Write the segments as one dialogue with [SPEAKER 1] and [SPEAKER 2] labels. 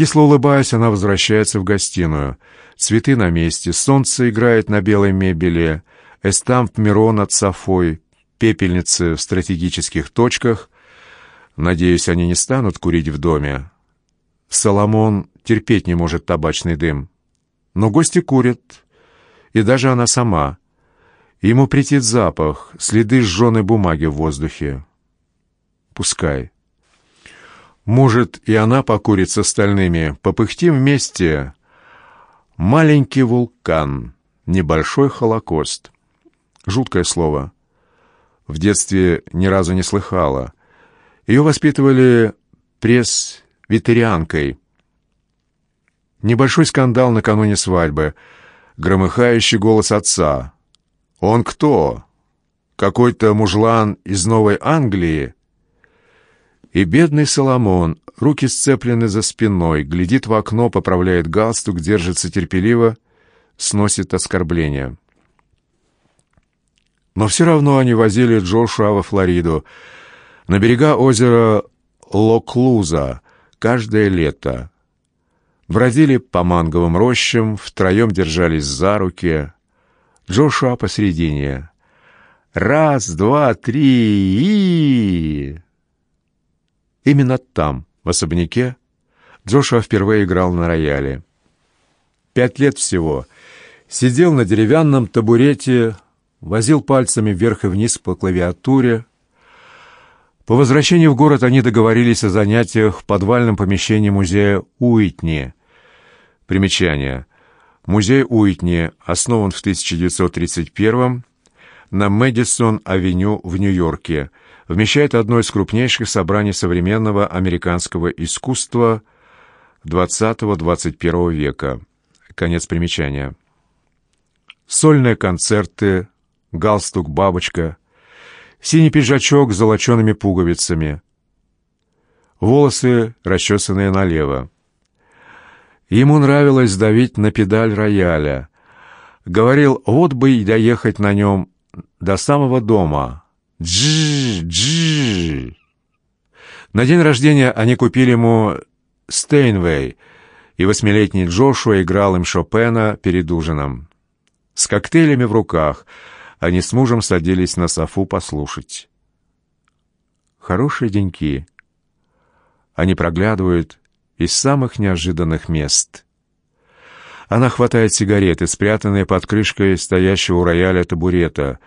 [SPEAKER 1] Кисло улыбаясь, она возвращается в гостиную. Цветы на месте, солнце играет на белой мебели, эстамп Мирон над Софой, пепельницы в стратегических точках. Надеюсь, они не станут курить в доме. Соломон терпеть не может табачный дым. Но гости курят, и даже она сама. Ему претит запах, следы сжженной бумаги в воздухе. Пускай. Может, и она покурит с остальными. Попыхтим вместе. Маленький вулкан. Небольшой холокост. Жуткое слово. В детстве ни разу не слыхала. Ее воспитывали пресс-ветерианкой. Небольшой скандал накануне свадьбы. Громыхающий голос отца. «Он кто? Какой-то мужлан из Новой Англии?» И бедный Соломон, руки сцеплены за спиной, глядит в окно, поправляет галстук, держится терпеливо, сносит оскорбления. Но все равно они возили Джошуа во Флориду, на берега озера Локлуза, каждое лето. Бродили по манговым рощам, втроем держались за руки. Джошуа посредине. «Раз, два, три и...» Именно там, в особняке, Джошуа впервые играл на рояле. Пять лет всего. Сидел на деревянном табурете, возил пальцами вверх и вниз по клавиатуре. По возвращении в город они договорились о занятиях в подвальном помещении музея Уитни. Примечание. Музей Уитни основан в 1931 на Мэдисон-авеню в Нью-Йорке – вмещает одно из крупнейших собраний современного американского искусства XX-XXI века. Конец примечания. Сольные концерты, галстук-бабочка, синий пиджачок с золочеными пуговицами, волосы, расчесанные налево. Ему нравилось давить на педаль рояля. Говорил, вот бы и доехать на нем до самого дома, Дж, дж. На день рождения они купили ему Стейнвей, и восьмилетний Джошуа играл им Шопена перед ужином. С коктейлями в руках они с мужем садились на софу послушать. Хорошие деньки. Они проглядывают из самых неожиданных мест. Она хватает сигареты, спрятанные под крышкой стоящего у рояля табурета,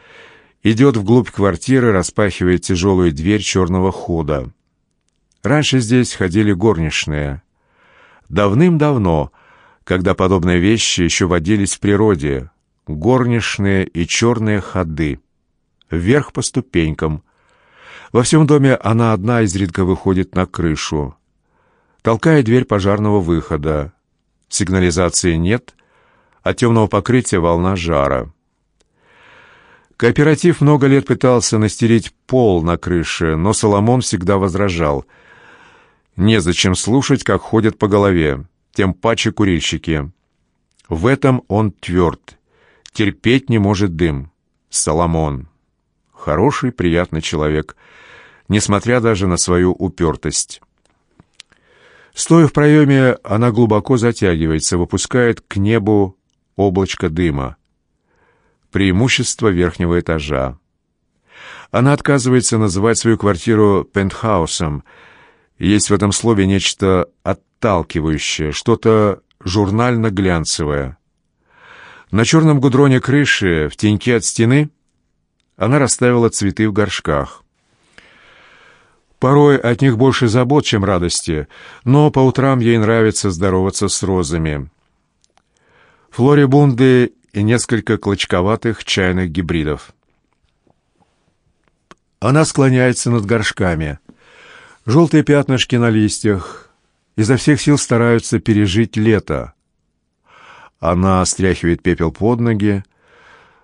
[SPEAKER 1] идет вглубь квартиры, распахивает тяжелую дверь черного хода. Раньше здесь ходили горничные. Давным-давно, когда подобные вещи еще водились в природе, горничные и черные ходы. Вверх по ступенькам. Во всем доме она одна изредка выходит на крышу. Толкает дверь пожарного выхода. Сигнализации нет, от темного покрытия волна жара. Кооператив много лет пытался настелить пол на крыше, но Соломон всегда возражал. Незачем слушать, как ходят по голове, тем паче курильщики. В этом он тверд. Терпеть не может дым. Соломон. Хороший, приятный человек, несмотря даже на свою упертость. Стоя в проеме, она глубоко затягивается, выпускает к небу облачко дыма преимущество верхнего этажа. Она отказывается называть свою квартиру пентхаусом. Есть в этом слове нечто отталкивающее, что-то журнально-глянцевое. На черном гудроне крыши, в теньке от стены, она расставила цветы в горшках. Порой от них больше забот, чем радости, но по утрам ей нравится здороваться с розами. Флорибунды и несколько клочковатых чайных гибридов. Она склоняется над горшками. Желтые пятнышки на листьях изо всех сил стараются пережить лето. Она стряхивает пепел под ноги.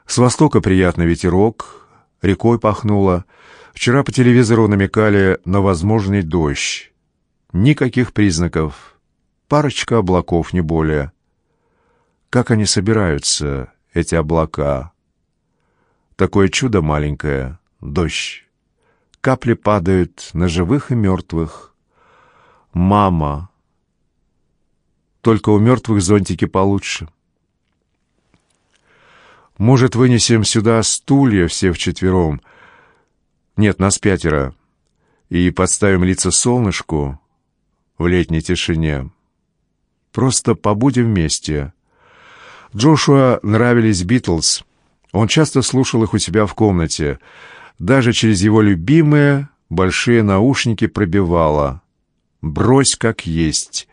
[SPEAKER 1] С востока приятный ветерок, рекой пахнуло. Вчера по телевизору намекали на возможный дождь. Никаких признаков. Парочка облаков, не более. Как они собираются, эти облака? Такое чудо маленькое — дождь. Капли падают на живых и мертвых. Мама. только у мертвых зонтики получше. Может, вынесем сюда стулья все вчетвером? Нет, нас пятеро. И подставим лица солнышку в летней тишине. Просто побудем вместе. Джошуа нравились Битлз. Он часто слушал их у себя в комнате. Даже через его любимые большие наушники пробивало. «Брось как есть».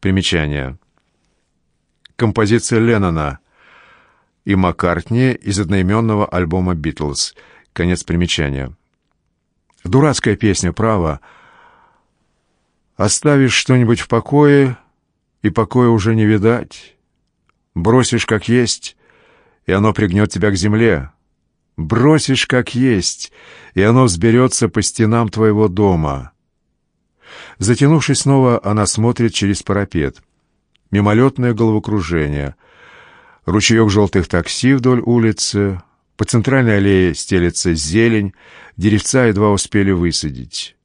[SPEAKER 1] Примечание. Композиция Леннона и Маккартни из одноименного альбома «Битлз». Конец примечания. Дурацкая песня, право. Оставишь что-нибудь в покое, и покоя уже не видать. Бросишь как есть, и оно пригнет тебя к земле. Бросишь как есть, и оно взберется по стенам твоего дома. Затянувшись снова, она смотрит через парапет. Мимолетное головокружение. Ручеек желтых такси вдоль улицы. По центральной аллее стелется зелень, деревца едва успели высадить.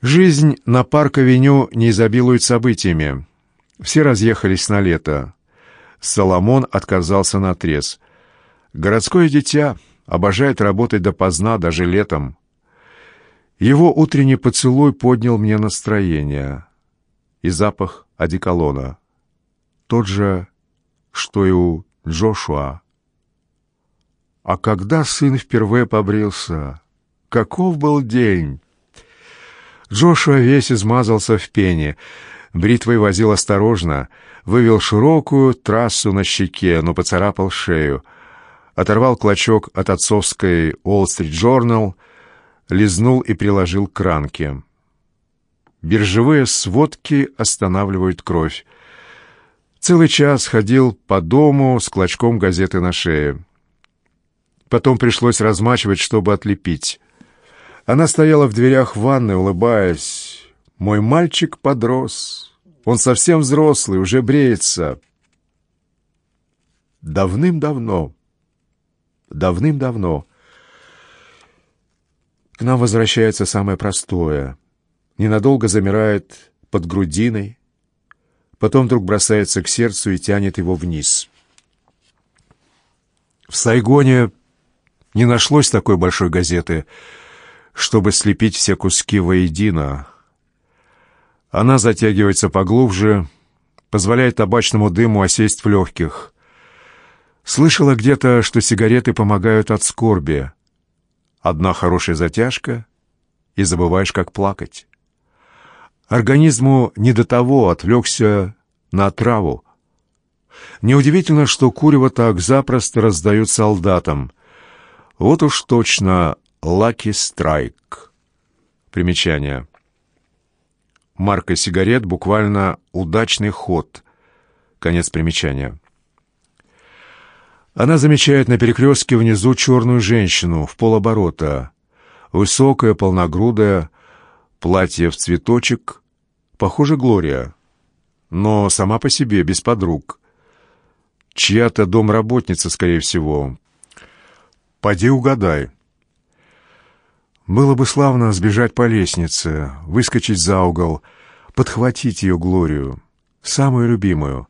[SPEAKER 1] Жизнь на парк-авеню не изобилует событиями. Все разъехались на лето. Соломон отказался на трез. Городское дитя обожает работать допоздна даже летом. Его утренний поцелуй поднял мне настроение. И запах одеколона. Тот же, что и у Джошуа. А когда сын впервые побрился? Каков был день? Джошуа весь измазался в пене. Бритвой возил осторожно, вывел широкую трассу на щеке, но поцарапал шею. Оторвал клочок от отцовской Wall Street Journal, лизнул и приложил к ранке. Биржевые сводки останавливают кровь. Целый час ходил по дому с клочком газеты на шее. Потом пришлось размачивать, чтобы отлепить. Она стояла в дверях ванны, улыбаясь. «Мой мальчик подрос. Он совсем взрослый, уже бреется». Давным-давно, давным-давно к нам возвращается самое простое. Ненадолго замирает под грудиной, потом вдруг бросается к сердцу и тянет его вниз. В Сайгоне не нашлось такой большой газеты — чтобы слепить все куски воедино. Она затягивается поглубже, позволяет табачному дыму осесть в легких. Слышала где-то, что сигареты помогают от скорби. Одна хорошая затяжка, и забываешь, как плакать. Организму не до того отвлекся на отраву. Неудивительно, что курево так запросто раздают солдатам. Вот уж точно Lucky Strike. Примечание. Марка сигарет буквально «удачный ход». Конец примечания. Она замечает на перекрестке внизу черную женщину в полоборота. Высокая, полногрудая, платье в цветочек. Похоже, Глория. Но сама по себе, без подруг. Чья-то домработница, скорее всего. Поди угадай. Было бы славно сбежать по лестнице, выскочить за угол, подхватить ее Глорию, самую любимую,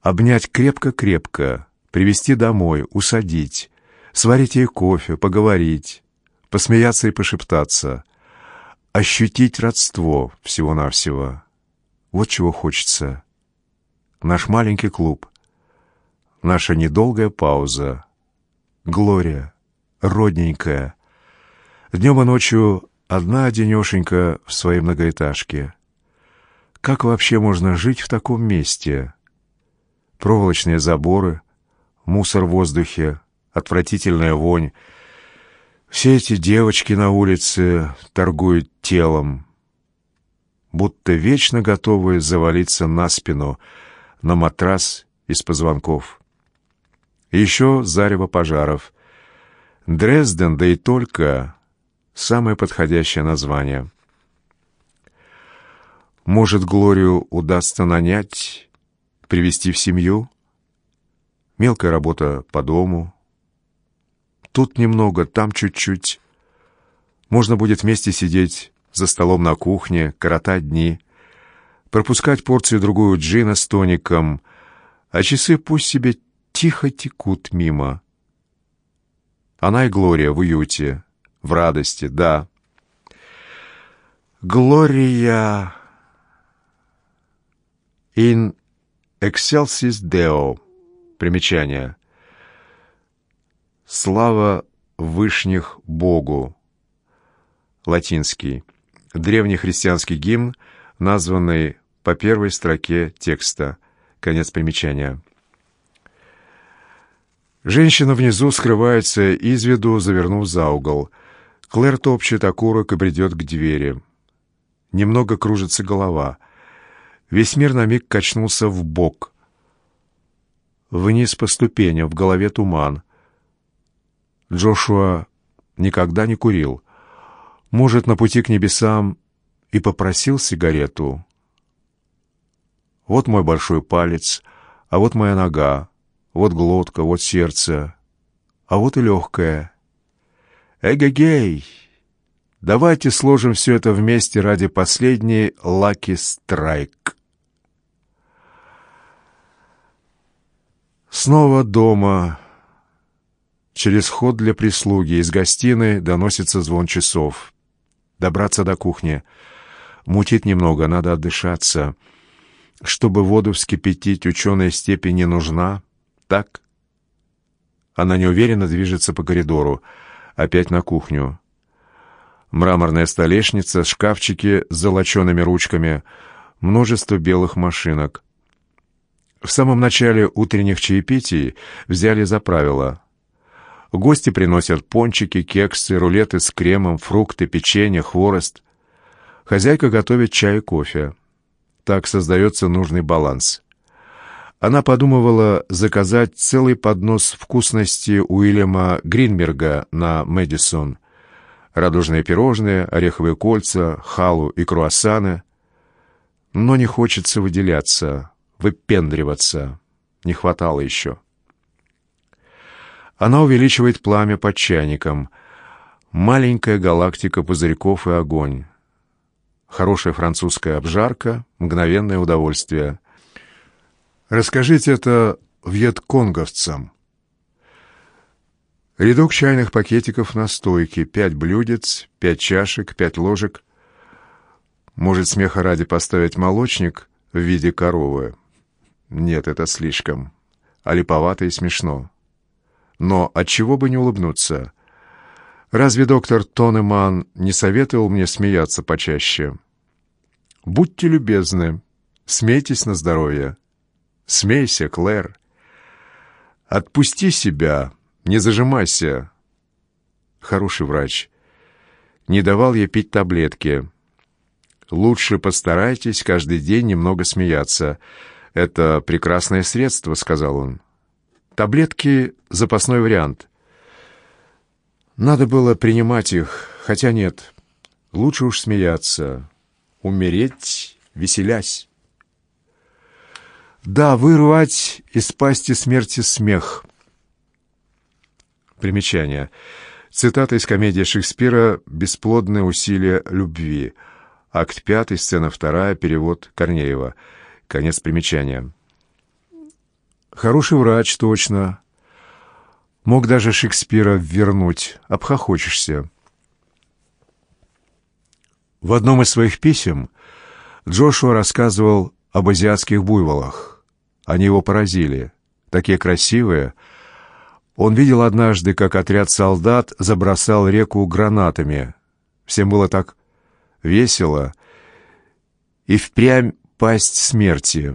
[SPEAKER 1] обнять крепко-крепко, привести домой, усадить, сварить ей кофе, поговорить, посмеяться и пошептаться, ощутить родство всего-навсего. Вот чего хочется. Наш маленький клуб, наша недолгая пауза. Глория, родненькая, Днем и ночью одна одинешенька в своей многоэтажке. Как вообще можно жить в таком месте? Проволочные заборы, мусор в воздухе, отвратительная вонь. Все эти девочки на улице торгуют телом, будто вечно готовые завалиться на спину, на матрас из позвонков. Еще зарево пожаров. Дрезден, да и только самое подходящее название. Может, Глорию удастся нанять, привести в семью? Мелкая работа по дому. Тут немного, там чуть-чуть. Можно будет вместе сидеть за столом на кухне, коротать дни. пропускать порцию-другую джина с тоником, а часы пусть себе тихо текут мимо. Она и Глория в уюте, в радости, да. Глория in excelsis Deo. Примечание. Слава Вышних Богу. Латинский. Древний христианский гимн, названный по первой строке текста. Конец примечания. Женщина внизу скрывается из виду, завернув за угол. Клэр топчет окурок и бредет к двери. Немного кружится голова. Весь мир на миг качнулся в бок. Вниз по ступеням, в голове туман. Джошуа никогда не курил. Может, на пути к небесам и попросил сигарету. Вот мой большой палец, а вот моя нога, вот глотка, вот сердце, а вот и легкое. Эгегей! Давайте сложим все это вместе ради последней лаки страйк. Снова дома. Через ход для прислуги из гостиной доносится звон часов. Добраться до кухни. Мутит немного, надо отдышаться. Чтобы воду вскипятить, степень не нужна. Так? Она неуверенно движется по коридору. Опять на кухню. Мраморная столешница, шкафчики с золочеными ручками, множество белых машинок. В самом начале утренних чаепитий взяли за правило. Гости приносят пончики, кексы, рулеты с кремом, фрукты, печенье, хворост. Хозяйка готовит чай и кофе. Так создается нужный баланс. Она подумывала заказать целый поднос вкусности Уильяма Гринберга на Мэдисон. Радужные пирожные, ореховые кольца, халу и круассаны. Но не хочется выделяться выпендриваться. Не хватало еще. Она увеличивает пламя под чайником. Маленькая галактика пузырьков и огонь. Хорошая французская обжарка, мгновенное удовольствие. Расскажите это вьетконговцам. Рядок чайных пакетиков на стойке, пять блюдец, пять чашек, пять ложек. Может, смеха ради поставить молочник в виде коровы. Нет, это слишком. А липовато и смешно. Но от чего бы не улыбнуться? Разве доктор Тонеман не советовал мне смеяться почаще? Будьте любезны, смейтесь на здоровье. Смейся, Клэр. Отпусти себя, не зажимайся. Хороший врач. Не давал я пить таблетки. Лучше постарайтесь каждый день немного смеяться. «Это прекрасное средство», — сказал он. «Таблетки — запасной вариант. Надо было принимать их, хотя нет. Лучше уж смеяться. Умереть, веселясь». Да, вырвать из пасти смерти смех. Примечание. Цитата из комедии Шекспира «Бесплодные усилия любви». Акт 5, сцена 2, перевод Корнеева. Конец примечания. Хороший врач, точно. Мог даже Шекспира вернуть. Обхохочешься. В одном из своих писем Джошуа рассказывал об азиатских буйволах. Они его поразили. Такие красивые. Он видел однажды, как отряд солдат забросал реку гранатами. Всем было так весело. И впрямь пасть смерти.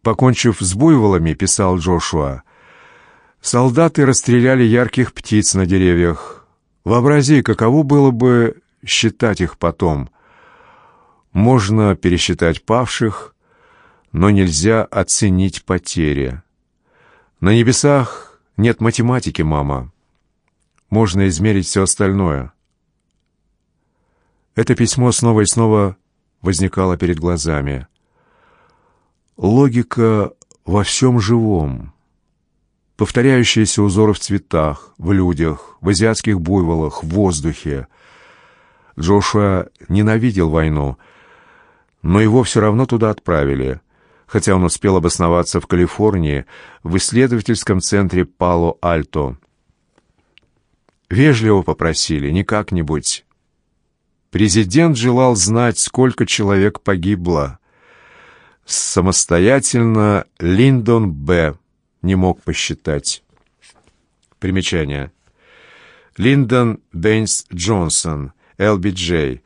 [SPEAKER 1] Покончив с буйволами, писал Джошуа, солдаты расстреляли ярких птиц на деревьях. Вообрази, каково было бы считать их потом. Можно пересчитать павших, но нельзя оценить потери. На небесах нет математики, мама. Можно измерить все остальное. Это письмо снова и снова возникала перед глазами. Логика во всем живом. Повторяющиеся узоры в цветах, в людях, в азиатских буйволах, в воздухе. Джошуа ненавидел войну, но его все равно туда отправили, хотя он успел обосноваться в Калифорнии в исследовательском центре Пало-Альто. Вежливо попросили, не как-нибудь. Президент желал знать, сколько человек погибло. Самостоятельно Линдон Б. не мог посчитать. Примечание. Линдон Бэйнс Джонсон, ЛБДЖ,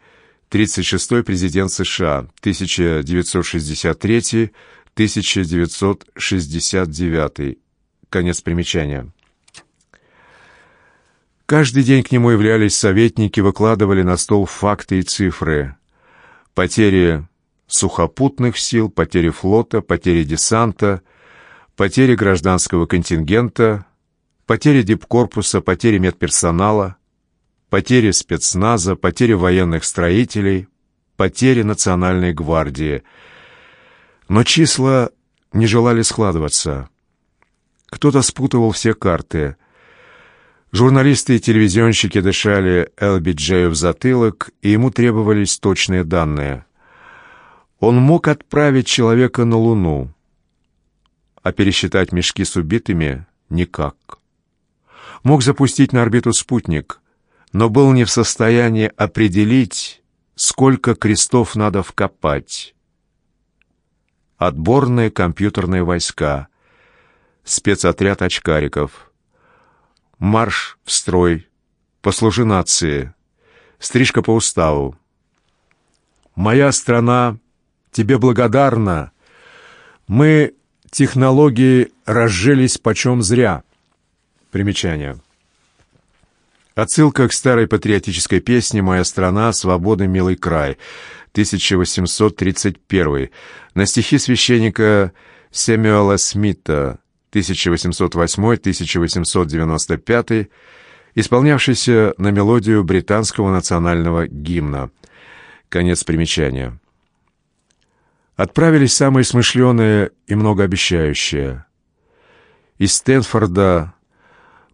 [SPEAKER 1] 36-й президент США, 1963-1969. Конец примечания. Каждый день к нему являлись советники, выкладывали на стол факты и цифры. Потери сухопутных сил, потери флота, потери десанта, потери гражданского контингента, потери дипкорпуса, потери медперсонала, потери спецназа, потери военных строителей, потери национальной гвардии. Но числа не желали складываться. Кто-то спутывал все карты — Журналисты и телевизионщики дышали ЛБДЖею в затылок, и ему требовались точные данные. Он мог отправить человека на Луну, а пересчитать мешки с убитыми — никак. Мог запустить на орбиту спутник, но был не в состоянии определить, сколько крестов надо вкопать. Отборные компьютерные войска, спецотряд очкариков — Марш в строй. Послужи нации. Стрижка по уставу. Моя страна тебе благодарна. Мы технологии разжились почем зря. Примечание. Отсылка к старой патриотической песне «Моя страна, свобода, милый край», 1831, на стихи священника Сэмюэла Смита, 1808-1895, исполнявшийся на мелодию британского национального гимна. Конец примечания. Отправились самые смышленые и многообещающие. Из Стэнфорда,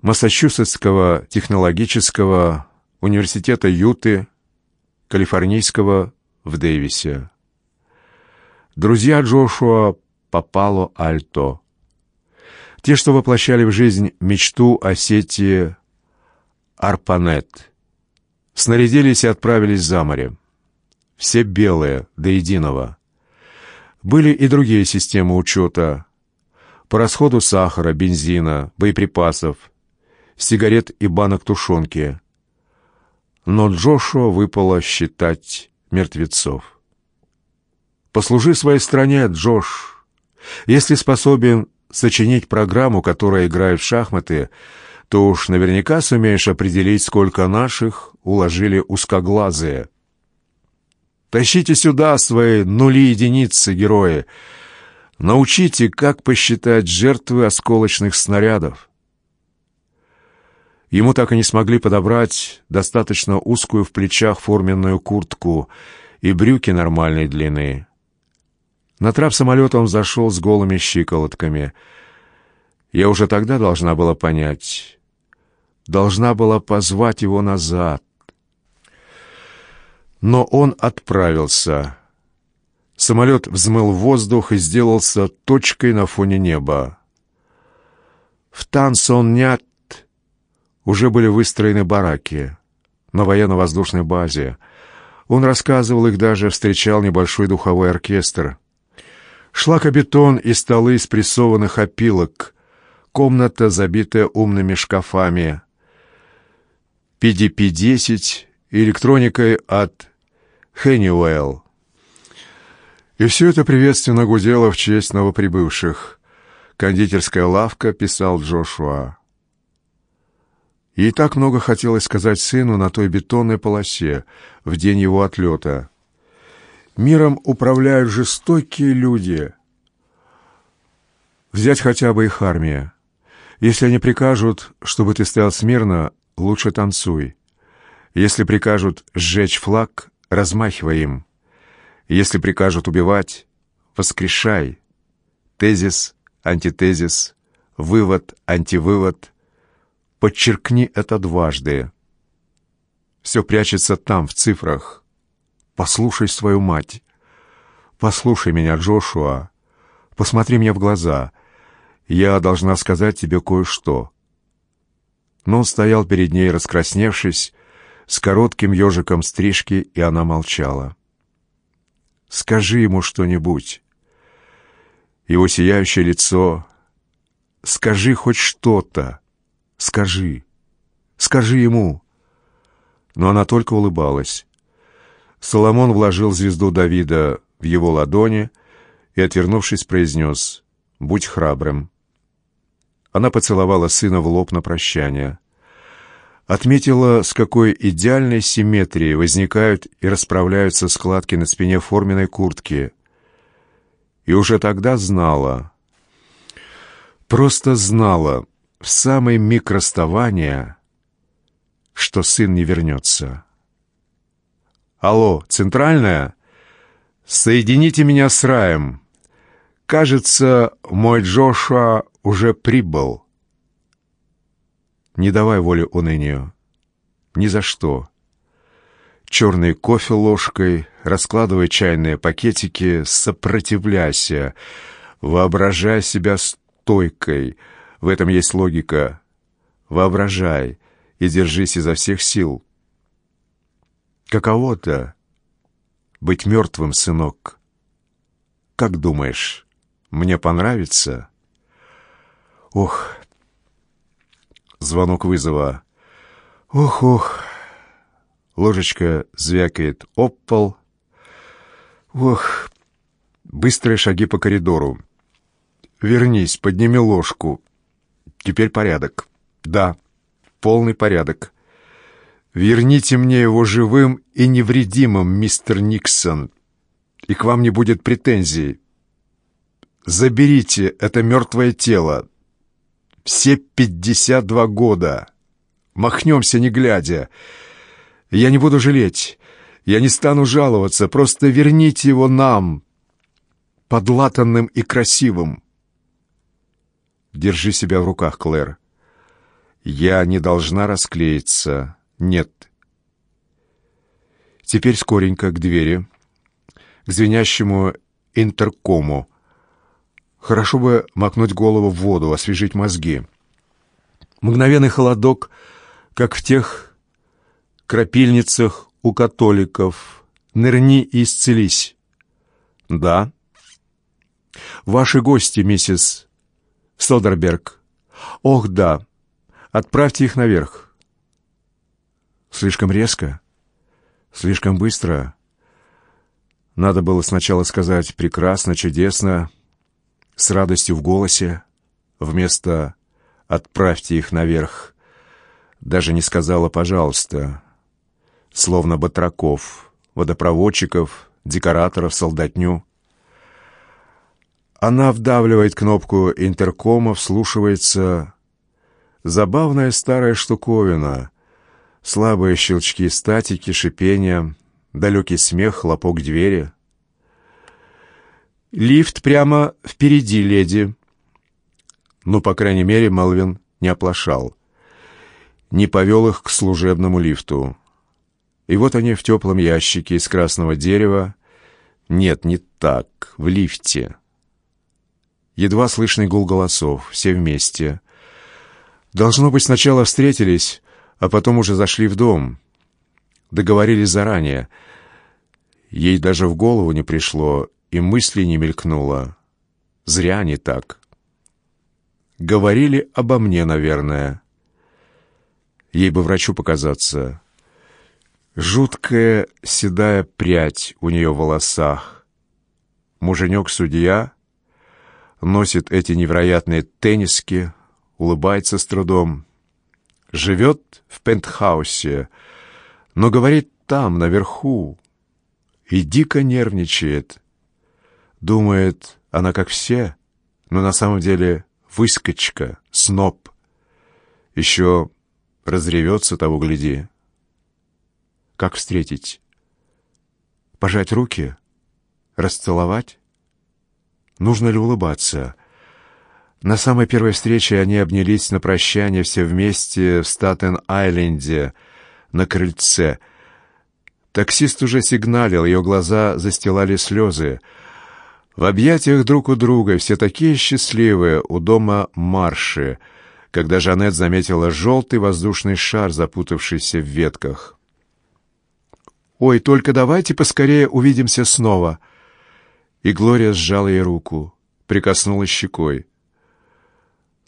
[SPEAKER 1] Массачусетского технологического университета Юты, Калифорнийского в Дэвисе. Друзья Джошуа Папало Альто. Те, что воплощали в жизнь мечту о Арпанет. Снарядились и отправились за море. Все белые, до единого. Были и другие системы учета. По расходу сахара, бензина, боеприпасов, сигарет и банок тушенки. Но Джошуа выпало считать мертвецов. «Послужи своей стране, Джош. Если способен сочинить программу, которая играет в шахматы, то уж наверняка сумеешь определить, сколько наших уложили узкоглазые. Тащите сюда свои нули-единицы, герои. Научите, как посчитать жертвы осколочных снарядов. Ему так и не смогли подобрать достаточно узкую в плечах форменную куртку и брюки нормальной длины. На трап самолета он зашел с голыми щиколотками. Я уже тогда должна была понять. Должна была позвать его назад. Но он отправился. Самолет взмыл воздух и сделался точкой на фоне неба. В Тансон-Нят уже были выстроены бараки на военно-воздушной базе. Он рассказывал их даже, встречал небольшой духовой оркестр — Шлакобетон и столы из прессованных опилок, комната, забитая умными шкафами, PDP-10 и электроникой от Honeywell. И все это приветственно гудело в честь новоприбывших. Кондитерская лавка, писал Джошуа. Ей так много хотелось сказать сыну на той бетонной полосе в день его отлета. Миром управляют жестокие люди. Взять хотя бы их армия. Если они прикажут, чтобы ты стоял смирно, лучше танцуй. Если прикажут сжечь флаг, размахивай им. Если прикажут убивать, воскрешай. Тезис, антитезис, вывод, антивывод. Подчеркни это дважды. Все прячется там, в цифрах. Послушай свою мать. «Послушай меня, Джошуа. Посмотри мне в глаза. Я должна сказать тебе кое-что». Но он стоял перед ней, раскрасневшись, с коротким ежиком стрижки, и она молчала. «Скажи ему что-нибудь». Его сияющее лицо. «Скажи хоть что-то. Скажи. Скажи ему». Но она только улыбалась. Соломон вложил звезду Давида в его ладони и, отвернувшись, произнес «Будь храбрым». Она поцеловала сына в лоб на прощание. Отметила, с какой идеальной симметрией возникают и расправляются складки на спине форменной куртки. И уже тогда знала, просто знала, в самый миг расставания, что сын не вернется. «Алло, центральная? Соедините меня с раем. Кажется, мой Джошуа уже прибыл». Не давай воли унынию. Ни за что. Черный кофе ложкой, раскладывай чайные пакетики, сопротивляйся, воображай себя стойкой. В этом есть логика. Воображай и держись изо всех сил. Каково-то быть мертвым, сынок? Как думаешь, мне понравится? Ох, звонок вызова. Ох-ох. Ложечка звякает об пол. Ох, быстрые шаги по коридору. Вернись, подними ложку. Теперь порядок. Да, полный порядок. Верните мне его живым и невредимым, мистер Никсон, и к вам не будет претензий. Заберите это мертвое тело. Все пятьдесят два года. Махнемся, не глядя. Я не буду жалеть. Я не стану жаловаться. Просто верните его нам, подлатанным и красивым. Держи себя в руках, Клэр. Я не должна расклеиться. Нет. Теперь скоренько к двери, к звенящему интеркому. Хорошо бы макнуть голову в воду, освежить мозги. Мгновенный холодок, как в тех крапильницах у католиков. Нырни и исцелись. Да. Ваши гости, миссис Содерберг. Ох, да. Отправьте их наверх. Слишком резко? Слишком быстро? Надо было сначала сказать «прекрасно», «чудесно», с радостью в голосе, вместо «отправьте их наверх». Даже не сказала «пожалуйста», словно батраков, водопроводчиков, декораторов, солдатню. Она вдавливает кнопку интеркома, вслушивается. Забавная старая штуковина — Слабые щелчки статики, шипение, далекий смех, хлопок двери. «Лифт прямо впереди, леди». Ну, по крайней мере, Малвин не оплошал. Не повел их к служебному лифту. И вот они в теплом ящике из красного дерева. Нет, не так, в лифте. Едва слышный гул голосов, все вместе. Должно быть, сначала встретились, а потом уже зашли в дом. Договорились заранее. Ей даже в голову не пришло, и мысли не мелькнуло. Зря не так. Говорили обо мне, наверное. Ей бы врачу показаться. Жуткая седая прядь у нее в волосах. Муженек-судья носит эти невероятные тенниски, улыбается с трудом живет в пентхаусе, но говорит там, наверху, и дико нервничает. Думает, она как все, но на самом деле выскочка, сноб. Еще разревется того гляди. Как встретить? Пожать руки? Расцеловать? Нужно ли улыбаться? На самой первой встрече они обнялись на прощание все вместе в Статен-Айленде на крыльце. Таксист уже сигналил, ее глаза застилали слезы. В объятиях друг у друга, все такие счастливые, у дома Марши, когда Жанет заметила желтый воздушный шар, запутавшийся в ветках. «Ой, только давайте поскорее увидимся снова!» И Глория сжала ей руку, прикоснулась щекой.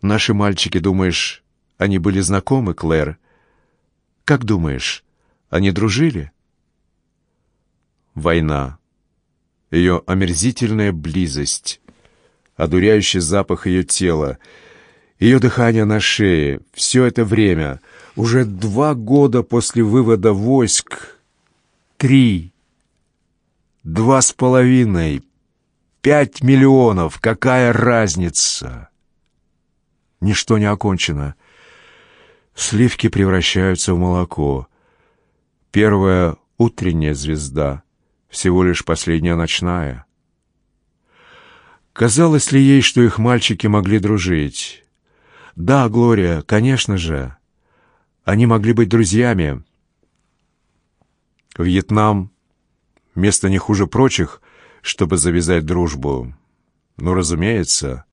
[SPEAKER 1] «Наши мальчики, думаешь, они были знакомы, Клэр? Как думаешь, они дружили?» Война ее омерзительная близость, одуряющий запах ее тела, ее дыхание на шее, все это время, уже два года после вывода войск, три, два с половиной, пять миллионов, какая разница? Ничто не окончено. Сливки превращаются в молоко. Первая утренняя звезда — всего лишь последняя ночная. Казалось ли ей, что их мальчики могли дружить? Да, Глория, конечно же. Они могли быть друзьями. Вьетнам — место не хуже прочих, чтобы завязать дружбу. Ну, разумеется,